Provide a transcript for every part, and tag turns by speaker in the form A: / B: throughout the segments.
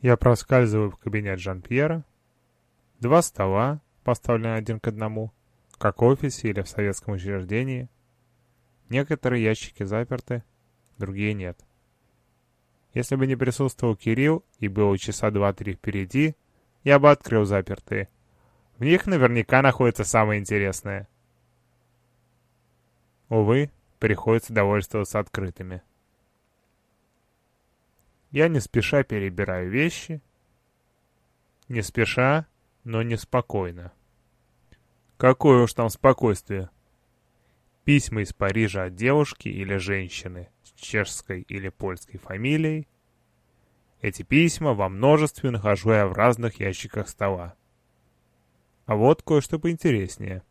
A: Я проскальзываю в кабинет Жан-Пьера. Два стола, поставлены один к одному, как в офисе или в советском учреждении. Некоторые ящики заперты, другие нет. Если бы не присутствовал Кирилл и было часа два-три впереди, я бы открыл запертые. В них наверняка находится самое интересное. Увы, приходится довольствоваться открытыми. Я не спеша перебираю вещи. Не спеша, но неспокойно. Какое уж там спокойствие. Письма из Парижа от девушки или женщины с чешской или польской фамилией. Эти письма во множестве нахожу я в разных ящиках стола. А вот кое-что поинтереснее.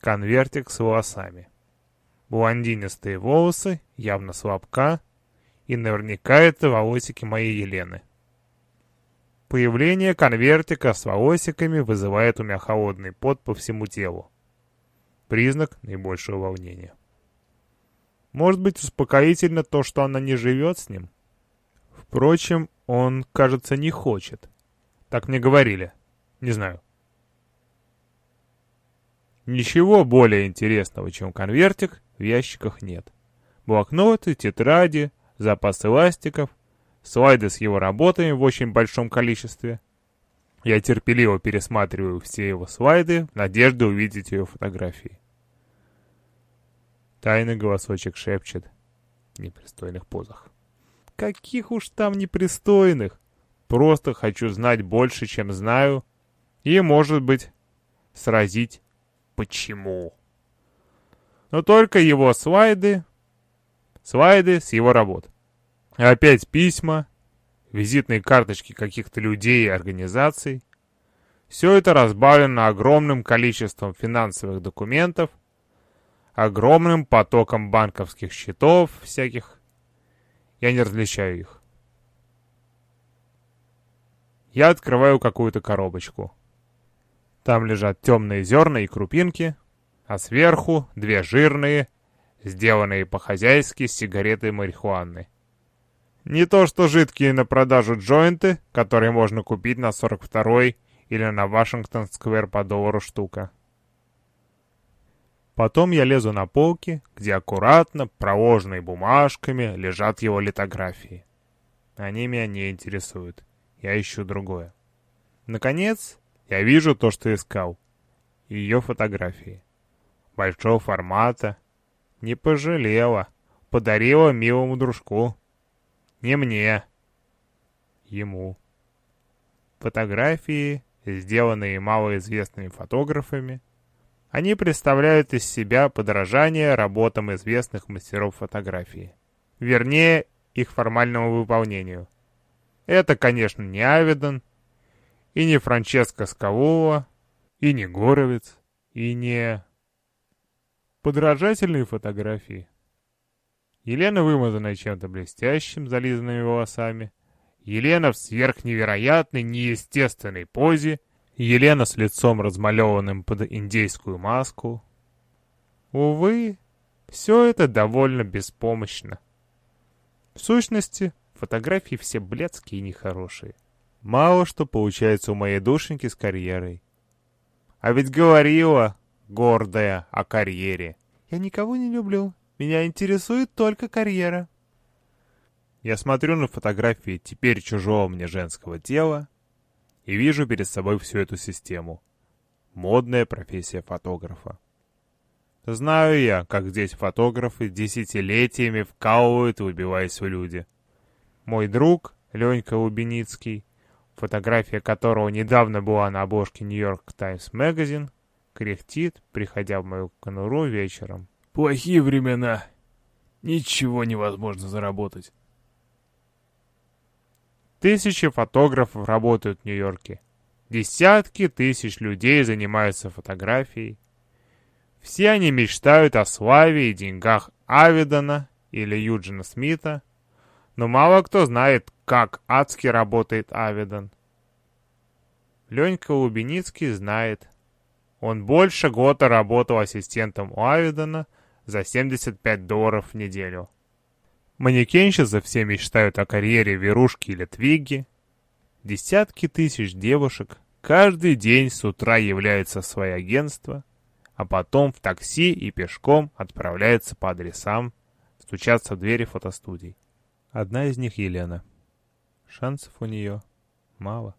A: Конвертик с волосами. Блондинистые волосы, явно слабка, и наверняка это волосики моей Елены. Появление конвертика с волосиками вызывает у меня холодный пот по всему телу. Признак наибольшего волнения. Может быть, успокоительно то, что она не живет с ним? Впрочем, он, кажется, не хочет. Так мне говорили. Не знаю. Ничего более интересного, чем конвертик, в ящиках нет. Блокноты, тетради, запас эластиков, слайды с его работами в очень большом количестве. Я терпеливо пересматриваю все его слайды в надежде увидеть ее фотографии. Тайный голосочек шепчет в непристойных позах. Каких уж там непристойных! Просто хочу знать больше, чем знаю, и, может быть, сразить почему. Но только его слайды, слайды с его работ. Опять письма, визитные карточки каких-то людей и организаций. Все это разбавлено огромным количеством финансовых документов, огромным потоком банковских счетов всяких. Я не различаю их. Я открываю какую-то коробочку. Там лежат темные зерна и крупинки, а сверху две жирные, сделанные по-хозяйски сигареты марихуаны. Не то что жидкие на продажу джойнты, которые можно купить на 42-й или на Вашингтон-сквер по доллару штука. Потом я лезу на полки, где аккуратно, проложенной бумажками, лежат его литографии. Они меня не интересуют. Я ищу другое. Наконец, я вижу то, что искал. Ее фотографии. Большого формата. Не пожалела. Подарила милому дружку. Не мне. Ему. Фотографии, сделанные малоизвестными фотографами, они представляют из себя подражание работам известных мастеров фотографии. Вернее, их формальному выполнению. Это, конечно, не Авидон, и не Франческо Скавула, и не Горовец, и не... Подражательные фотографии. Елена вымазанная чем-то блестящим, зализанными волосами. Елена в сверхневероятной, неестественной позе. Елена с лицом размалеванным под индейскую маску. Увы, все это довольно беспомощно. В сущности, фотографии все блядские и нехорошие. Мало что получается у моей душеньки с карьерой. А ведь говорила, гордая, о карьере. Я никого не люблю, меня интересует только карьера. Я смотрю на фотографии теперь чужого мне женского тела и вижу перед собой всю эту систему. Модная профессия фотографа. Знаю я, как здесь фотографы десятилетиями вкалывают, выбиваясь в люди. Мой друг, Ленька Лубеницкий, фотография которого недавно была на обложке Нью-Йорк Таймс Magazine, кряхтит, приходя в мою конуру вечером.
B: Плохие времена. Ничего невозможно заработать.
A: Тысячи фотографов работают в Нью-Йорке. Десятки тысяч людей занимаются фотографией. Все они мечтают о славе и деньгах Авидона или Юджина Смита, но мало кто знает, как адски работает Авидон. Ленька Лубеницкий знает. Он больше года работал ассистентом у Авидона — за 75 долларов в неделю. Манекенщицы все мечтают о карьере Верушки или Твиги. Десятки тысяч девушек каждый день с утра являются в свое агентство, а потом в такси и пешком отправляются по адресам, стучатся в двери фотостудий. Одна из них Елена. Шансов у нее мало.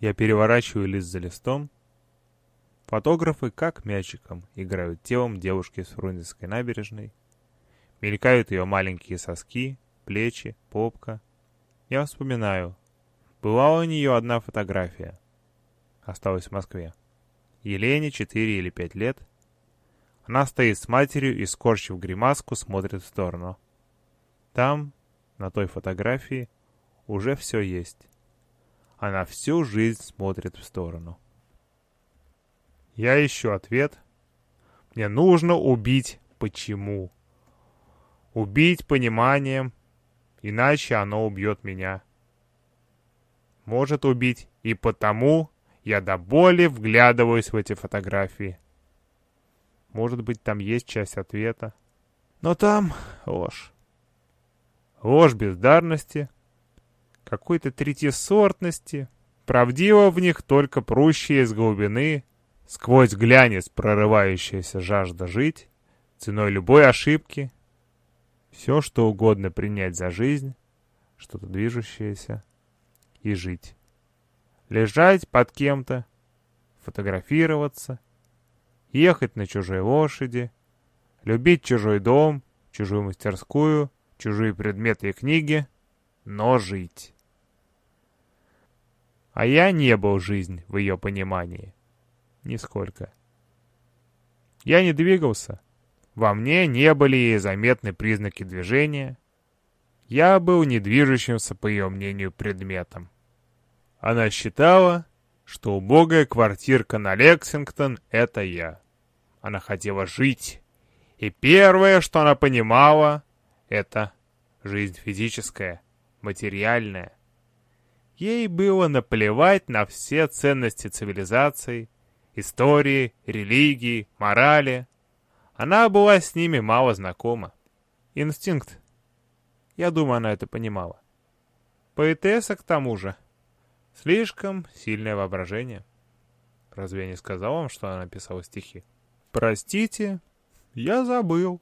A: Я переворачиваю лист за листом. Фотографы, как мячиком, играют телом девушки с Фрунзенской набережной. Мелькают ее маленькие соски, плечи, попка. Я вспоминаю. Была у нее одна фотография. Осталась в Москве. Елене 4 или 5 лет. Она стоит с матерью и, скорчив гримаску, смотрит в сторону. Там, на той фотографии, уже все есть. Она всю жизнь смотрит в сторону. Я ищу ответ. Мне нужно убить почему. Убить пониманием, иначе оно убьет меня. Может убить и потому я до боли вглядываюсь в эти фотографии. Может быть, там есть часть ответа. Но там ложь. Ложь бездарности, какой-то третьесортности. Правдиво в них только прущие из глубины, сквозь глянец прорывающаяся жажда жить, ценой любой ошибки. Все, что угодно принять за жизнь, что-то движущееся, и жить лежать под кем-то, фотографироваться, ехать на чужой лошади, любить чужой дом, чужую мастерскую, чужие предметы и книги, но жить. А я не был жизнь в ее понимании. Нисколько. Я не двигался. Во мне не были заметны признаки движения. Я был недвижущимся, по ее мнению, предметом. Она считала, что убогая квартирка на Лексингтон — это я. Она хотела жить. И первое, что она понимала, это жизнь физическая, материальная. Ей было наплевать на все ценности цивилизации, истории, религии, морали. Она была с ними мало знакома. Инстинкт. Я думаю, она это понимала. Поэтесса, к тому же, Слишком сильное воображение. Разве я не сказал вам, что она написала стихи? Простите, я забыл.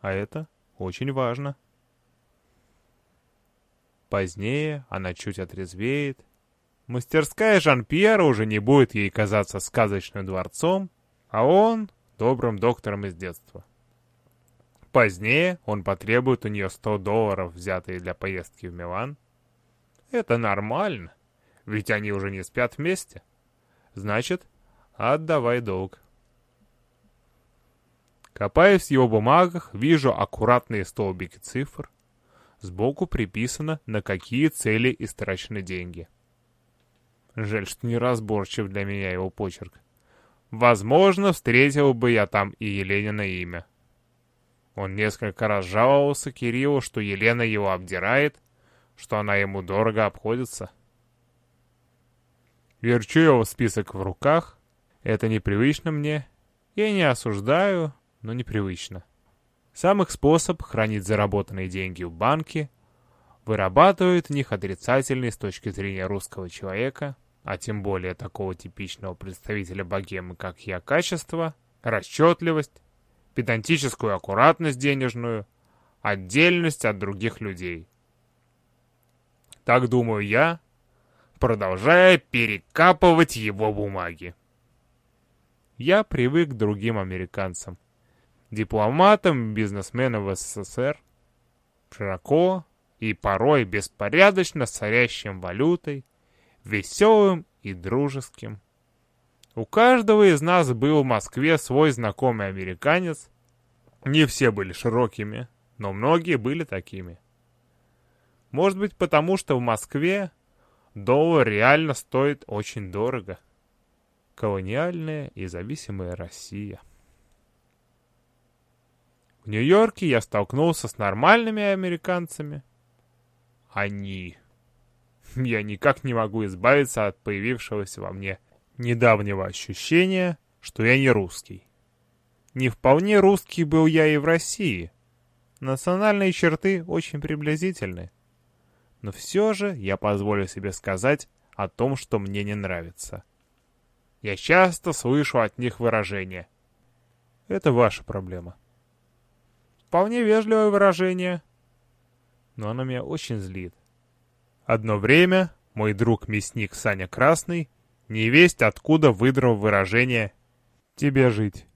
A: А это очень важно. Позднее она чуть отрезвеет. Мастерская Жан-Пьера уже не будет ей казаться сказочным дворцом, а он — добрым доктором из детства. Позднее он потребует у нее 100 долларов, взятые для поездки в Милан. Это нормально. Ведь они уже не спят вместе. Значит, отдавай долг. Копаясь в его бумагах, вижу аккуратные столбики цифр. Сбоку приписано, на какие цели истрачены деньги. Жаль, что неразборчив для меня его почерк. Возможно, встретил бы я там и Еленина имя. Он несколько раз жаловался Кириллу, что Елена его обдирает, что она ему дорого обходится. Верчу его список в руках. Это непривычно мне. Я не осуждаю, но непривычно. Сам их способ хранить заработанные деньги в банке вырабатывает в них отрицательный с точки зрения русского человека, а тем более такого типичного представителя богемы, как я, качество, расчетливость, педантическую аккуратность денежную, отдельность от других людей. Так думаю я, продолжая перекапывать его бумаги. Я привык к другим американцам. Дипломатам, бизнесменам в СССР. Широко и порой беспорядочно сорящим валютой, веселым и дружеским. У каждого из нас был в Москве свой знакомый американец. Не все были широкими, но многие были такими. Может быть, потому что в Москве Доллар реально стоит очень дорого. Колониальная и зависимая Россия. В Нью-Йорке я столкнулся с нормальными американцами. Они. Я никак не могу избавиться от появившегося во мне недавнего ощущения, что я не русский. Не вполне русский был я и в России. Национальные черты очень приблизительны. но все же я позволю себе сказать о том, что мне не нравится. Я часто слышу от них выражение. Это ваша проблема. Вполне вежливое выражение, но оно меня очень злит. Одно время мой друг-мясник Саня Красный невесть откуда выдрал выражение «тебе жить».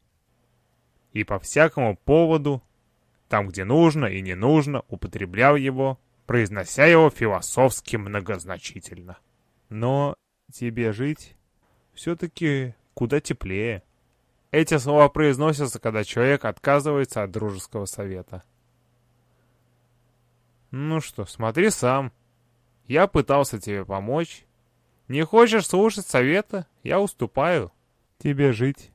A: И по всякому поводу, там где нужно и не нужно, употреблял его, произнося его философски многозначительно. Но тебе жить все-таки куда теплее. Эти слова произносятся, когда человек отказывается от дружеского совета. Ну что, смотри сам. Я пытался тебе помочь. Не хочешь слушать совета? Я уступаю. Тебе жить.